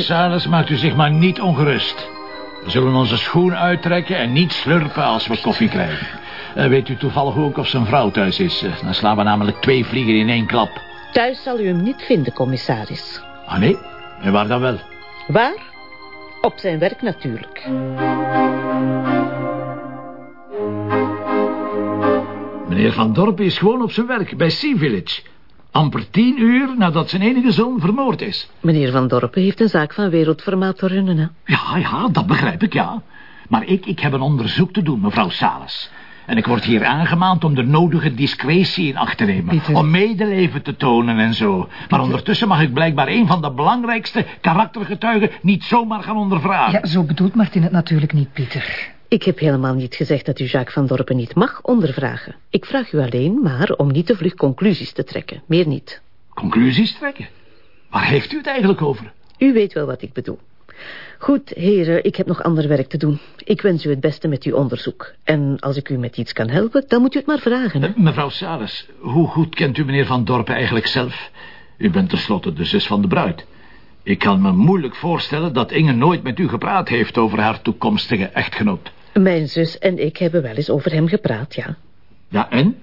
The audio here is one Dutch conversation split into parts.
Salas, maakt u zich maar niet ongerust. We zullen onze schoen uittrekken en niet slurpen als we koffie krijgen. Uh, weet u toevallig ook of zijn vrouw thuis is? Uh, dan slaan we namelijk twee vliegen in één klap. Thuis zal u hem niet vinden, commissaris. Ah, nee? En waar dan wel? Waar? Op zijn werk natuurlijk. Meneer Van Dorp is gewoon op zijn werk bij Sea Village. Amper tien uur nadat zijn enige zoon vermoord is. Meneer Van Dorpen heeft een zaak van wereldformaat te runnen, hè? Ja, ja, dat begrijp ik, ja. Maar ik, ik heb een onderzoek te doen, mevrouw Salas. En ik word hier aangemaand om de nodige discretie in acht te nemen. Pieter. Om medeleven te tonen en zo. Maar ondertussen mag ik blijkbaar een van de belangrijkste karaktergetuigen niet zomaar gaan ondervragen. Ja, zo bedoelt Martin het natuurlijk niet, Pieter. Ik heb helemaal niet gezegd dat u Jacques van Dorpen niet mag ondervragen. Ik vraag u alleen maar om niet te vlug conclusies te trekken. Meer niet. Conclusies trekken? Waar heeft u het eigenlijk over? U weet wel wat ik bedoel. Goed, heren, ik heb nog ander werk te doen. Ik wens u het beste met uw onderzoek. En als ik u met iets kan helpen, dan moet u het maar vragen. Hè? Uh, mevrouw Salas, hoe goed kent u meneer Van Dorpen eigenlijk zelf? U bent tenslotte de zus van de bruid. Ik kan me moeilijk voorstellen dat Inge nooit met u gepraat heeft over haar toekomstige echtgenoot. Mijn zus en ik hebben wel eens over hem gepraat, ja. Ja, en?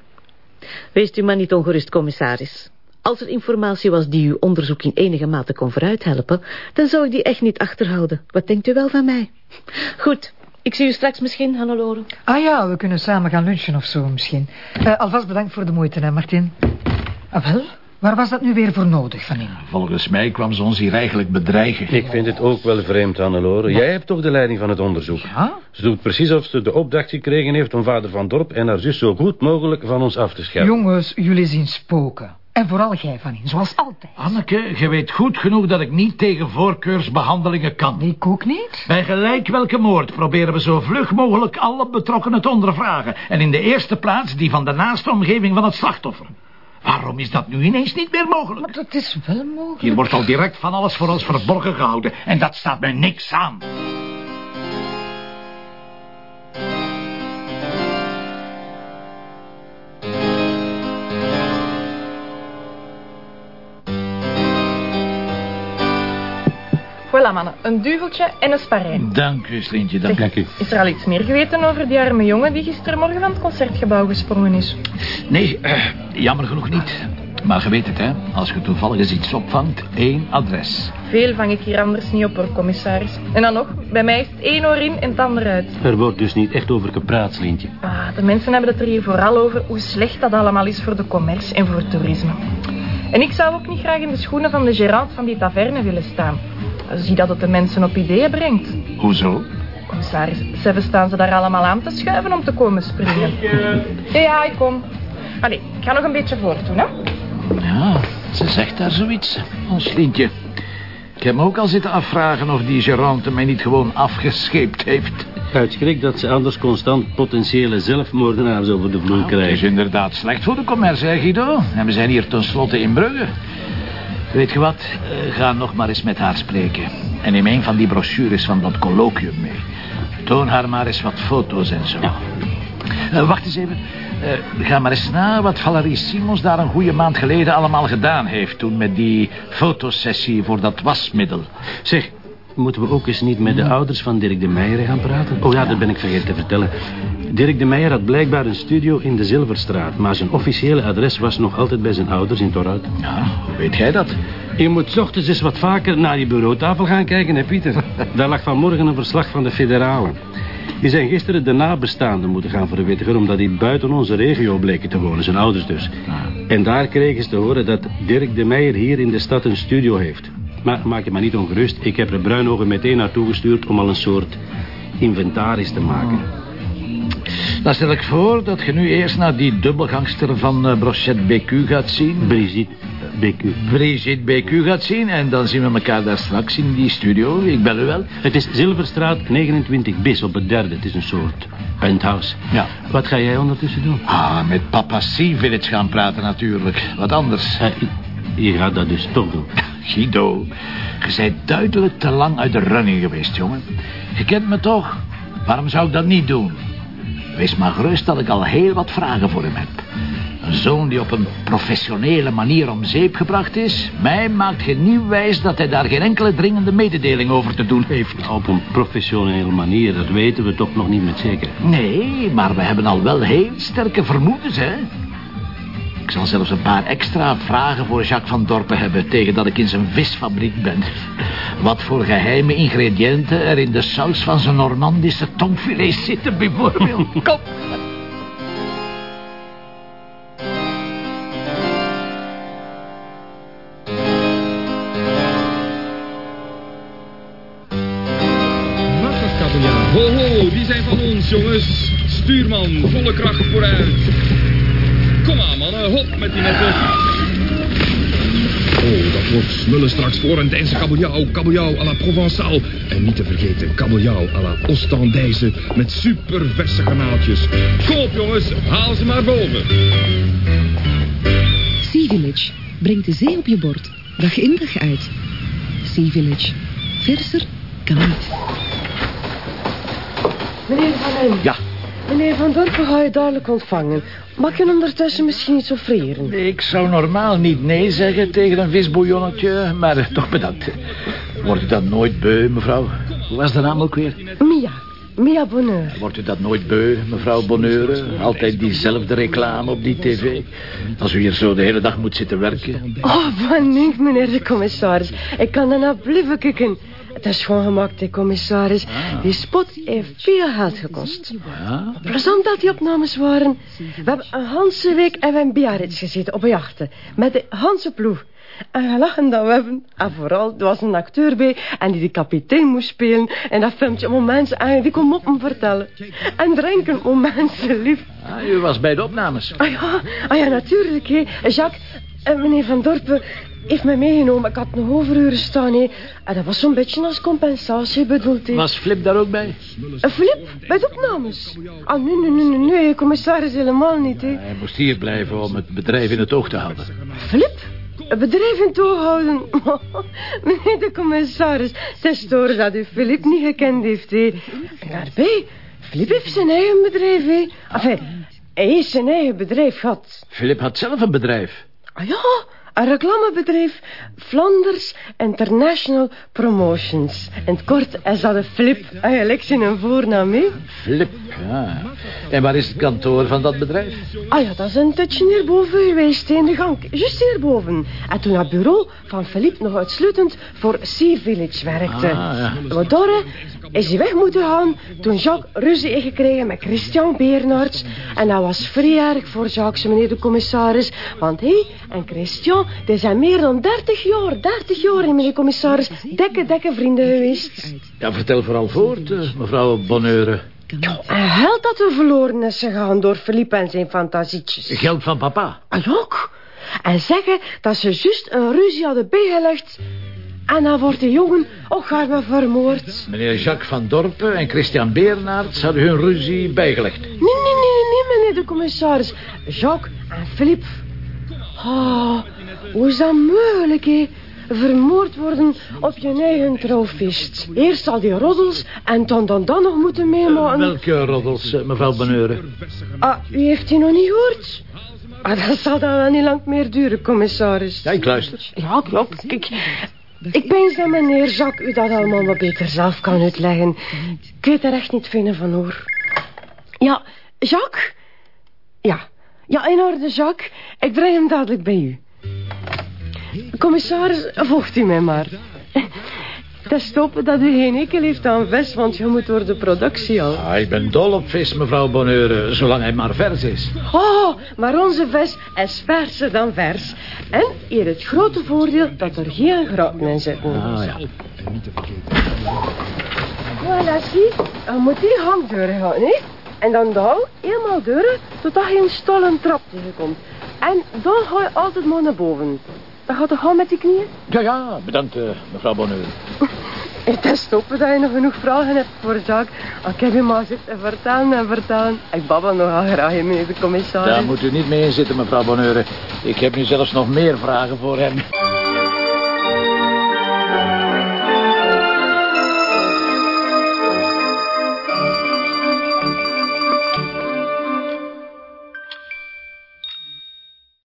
Wees u maar niet ongerust, commissaris. Als er informatie was die uw onderzoek in enige mate kon vooruithelpen... dan zou ik die echt niet achterhouden. Wat denkt u wel van mij? Goed, ik zie u straks misschien, Hannelore. Ah ja, we kunnen samen gaan lunchen of zo misschien. Uh, alvast bedankt voor de moeite, hè, Martin. Ah wel, waar was dat nu weer voor nodig van in? Volgens mij kwam ze ons hier eigenlijk bedreigen. Ik vind het ook wel vreemd, Hannelore. Jij hebt toch de leiding van het onderzoek? Ja? Ze doet precies of ze de opdracht gekregen heeft om vader Van Dorp en haar zus zo goed mogelijk van ons af te schermen. Jongens, jullie zien spoken. En vooral jij van in, zoals altijd. Anneke, je weet goed genoeg dat ik niet tegen voorkeursbehandelingen kan. Ik ook niet. Bij gelijk welke moord proberen we zo vlug mogelijk alle betrokkenen te ondervragen. En in de eerste plaats die van de naaste omgeving van het slachtoffer. Waarom is dat nu ineens niet meer mogelijk? Maar dat is wel mogelijk. Hier wordt al direct van alles voor ons verborgen gehouden. En dat staat mij niks aan. Voilà, mannen. Een duveltje en een sparijn. Dank u, Slintje. Dank, Dank u. Is er al iets meer geweten over die arme jongen die gistermorgen van het concertgebouw gesprongen is? Nee, uh, jammer genoeg niet. Maar je weet het, hè. Als je toevallig eens iets opvangt, één adres. Veel vang ik hier anders niet op, hoor, commissaris. En dan nog, bij mij is het één oor in en het ander uit. Er wordt dus niet echt over gepraat, Slintje. Ah, de mensen hebben het er hier vooral over hoe slecht dat allemaal is voor de commerce en voor het toerisme. En ik zou ook niet graag in de schoenen van de gerant van die taverne willen staan. Zie dat het de mensen op ideeën brengt. Hoezo? Commissaris, zelf staan ze daar allemaal aan te schuiven om te komen springen. Ja, ja, ik kom. Allee, ik ga nog een beetje voortdoen, hè. Ja, ze zegt daar zoiets, ons Slintje. Ik heb me ook al zitten afvragen of die gerante mij niet gewoon afgescheept heeft. Uit schrik dat ze anders constant potentiële zelfmoordenaars over de vloer Nou, het is krijgen. inderdaad slecht voor de commerce, hè, Guido? En we zijn hier tenslotte in Brugge. Weet je wat? Eh, ga nog maar eens met haar spreken. En neem een van die brochures van dat colloquium mee. Toon haar maar eens wat foto's en zo. Eh, wacht eens even. Eh, ga maar eens na wat Valerie Simons daar een goede maand geleden allemaal gedaan heeft... toen met die fotosessie voor dat wasmiddel. Zeg, moeten we ook eens niet met de ouders van Dirk de Meijer gaan praten? Oh ja, dat ben ik vergeten te vertellen. Dirk de Meijer had blijkbaar een studio in de Zilverstraat... maar zijn officiële adres was nog altijd bij zijn ouders in Torhout. Ja, hoe weet jij dat? Je moet 's ochtends eens wat vaker naar die bureautafel gaan kijken, hè Pieter? Daar lag vanmorgen een verslag van de federalen. Die zijn gisteren de nabestaanden moeten gaan verwittigen... omdat die buiten onze regio bleken te wonen, zijn ouders dus. En daar kregen ze te horen dat Dirk de Meijer hier in de stad een studio heeft. Maar maak je maar niet ongerust. Ik heb er Bruinogen meteen naartoe gestuurd... om al een soort inventaris te maken. Dan stel ik voor dat je nu eerst naar die dubbelgangster van uh, Brochet BQ gaat zien. Brigitte BQ. Brigitte BQ gaat zien en dan zien we elkaar daar straks in die studio. Ik bel u wel. Het is Zilverstraat 29 bis op het derde. Het is een soort penthouse. Ja. Wat ga jij ondertussen doen? Ah, met papa Sivilic gaan praten natuurlijk. Wat anders. Eh, je gaat dat dus toch doen. Guido, je bent duidelijk te lang uit de running geweest, jongen. Je kent me toch? Waarom zou ik dat niet doen? Wees maar gerust dat ik al heel wat vragen voor hem heb. Een zoon die op een professionele manier om zeep gebracht is... mij maakt genieuw wijs dat hij daar geen enkele dringende mededeling over te doen heeft. Op een professionele manier, dat weten we toch nog niet met zekerheid. Nee, maar we hebben al wel heel sterke vermoedens, hè? Ik zal zelfs een paar extra vragen voor Jacques van Dorpen hebben... tegen dat ik in zijn visfabriek ben. Wat voor geheime ingrediënten er in de saus van zijn Normandische tongfilet zitten, bijvoorbeeld. Kom. Ho, ho, die zijn van ons, jongens. Stuurman, volle kracht vooruit. Mannen, hop met die netten. Oh, dat wordt smullen straks voor een Deinse kabeljauw. Kabeljauw à la Provençaal. En niet te vergeten, kabeljauw à la Oostendijse met super verse garnaaltjes. Kom op, jongens, haal ze maar boven. Sea Village brengt de zee op je bord, dag in dag uit. Sea Village, verser kan niet. Meneer Van. Ja, Meneer Van Dorpen ga je dadelijk ontvangen. Mag je ondertussen misschien iets offreren? ik zou normaal niet nee zeggen tegen een visbouillonnetje... maar toch bedankt. Wordt u dat nooit beu, mevrouw? Hoe was de naam ook weer? Mia. Mia Bonheur. Wordt u dat nooit beu, mevrouw Bonheure? Altijd diezelfde reclame op die tv. Als u hier zo de hele dag moet zitten werken. Oh, van niet, meneer de commissaris. Ik kan daarna blijven kijken. Het is gewoon gemaakt, de commissaris. Die spot heeft veel geld gekost. Ja? Plezant dat die opnames waren. We hebben een hele week en we in Biarritz gezeten op een jachten. Met de Hanse ploeg. En we lachen dat we hebben. En vooral, er was een acteur bij. En die de kapitein moest spelen. En dat filmpje om mensen aan die kon moppen vertellen. En drinken om mensen lief. Ah, u was bij de opnames. Ah ja, ah ja natuurlijk. Hè. Jacques, en meneer Van Dorpen heeft mij meegenomen. Ik had nog overuren staan. Hè. En dat was zo'n beetje als compensatie bedoeld. Hè. Was Flip daar ook bij? Een Flip, bij de opnames. Ah, nee, nee, nee, nee, nee, commissaris helemaal niet. Hè. Hij moest hier blijven om het bedrijf in het oog te houden. Flip? Een bedrijf in toog houden? Meneer de commissaris, het is door dat u Filip niet gekend heeft. Hè. En daarbij, Filip heeft zijn eigen bedrijf. Hè. Enfin, hij heeft zijn eigen bedrijf gehad. Philip had zelf een bedrijf. Ah ja, een reclamebedrijf. Flanders International Promotions. In het kort is dat een Flip. Eigenlijk zijn een voornaam, hè? Flip, ja. En waar is het kantoor van dat bedrijf? Ah ja, dat is een touchje hierboven geweest, in de gang. Juist hierboven. En toen het bureau van Philippe nog uitsluitend voor Sea Village werkte. Ah, ja. Is hij weg moeten gaan toen Jacques ruzie heeft gekregen met Christian Bernards. En dat was vrij erg voor Jacques, meneer de commissaris. Want hij en Christian, die zijn meer dan 30 jaar, 30 jaar, meneer de commissaris, dikke, dikke vrienden geweest. Ja, vertel vooral voort, eh, mevrouw Bonheure. En geld dat er verloren is gegaan door Philippe en zijn fantasietjes. Geld van papa. Ah, ook. En zeggen dat ze juist een ruzie hadden bijgelegd. En dan wordt de jongen ook gaan we vermoord. Meneer Jacques van Dorpen en Christian Beernaerts hadden hun ruzie bijgelegd. Nee, nee, nee, nee, meneer de commissaris. Jacques en Philippe. Oh, hoe is dat mogelijk, hè? Vermoord worden op je eigen trouwfeest. Eerst al die roddels en dan dan, dan nog moeten meemaken. Welke roddels, eh, mevrouw Bonheure? Ah, u heeft die nog niet gehoord? Ah, dat zal dan wel niet lang meer duren, commissaris. Ja, ik luister. Ja, kijk. Ik denk dat meneer Jacques u dat allemaal wat beter zelf kan uitleggen. Ik weet er echt niet veel van hoor. Ja, Jacques? Ja. Ja, in orde, Jacques. Ik breng hem dadelijk bij u. Commissaris, volgt u mij maar. Is stoppen dat u geen ekel heeft aan vis, want je moet door de productie al. Ah, ik ben dol op vis, mevrouw Bonheure, zolang hij maar vers is. Oh, maar onze vis is verser dan vers. En hier het grote voordeel dat er geen graten in zitten. Ah, ja. Voilà, zie. Dan moet die hangdeur gaan, hè. En dan hang helemaal deuren, totdat je een stollen trap tegenkomt. En dan ga je altijd maar naar boven. Dan gaat het gaan met die knieën. Ja, ja, bedankt, eh, mevrouw Bonheure. Het is stoppen dat je nog genoeg vragen hebt voor Jacques. Ah, Ik heb je maar zitten vertellen en vertellen. Ik babbel nogal graag, meneer de commissaris. Daar moet u niet mee in zitten, mevrouw Bonheure. Ik heb nu zelfs nog meer vragen voor hem.